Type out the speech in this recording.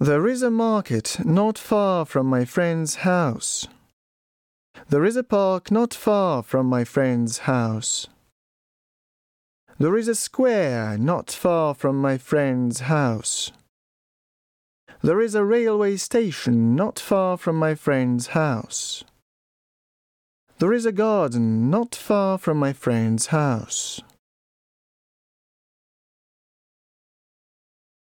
There is a market not far from my friend's house. There is a park not far from my friend's house. There is a square not far from my friend's house. There is a railway station not far from my friend's house. There is a garden not far from my friend's house.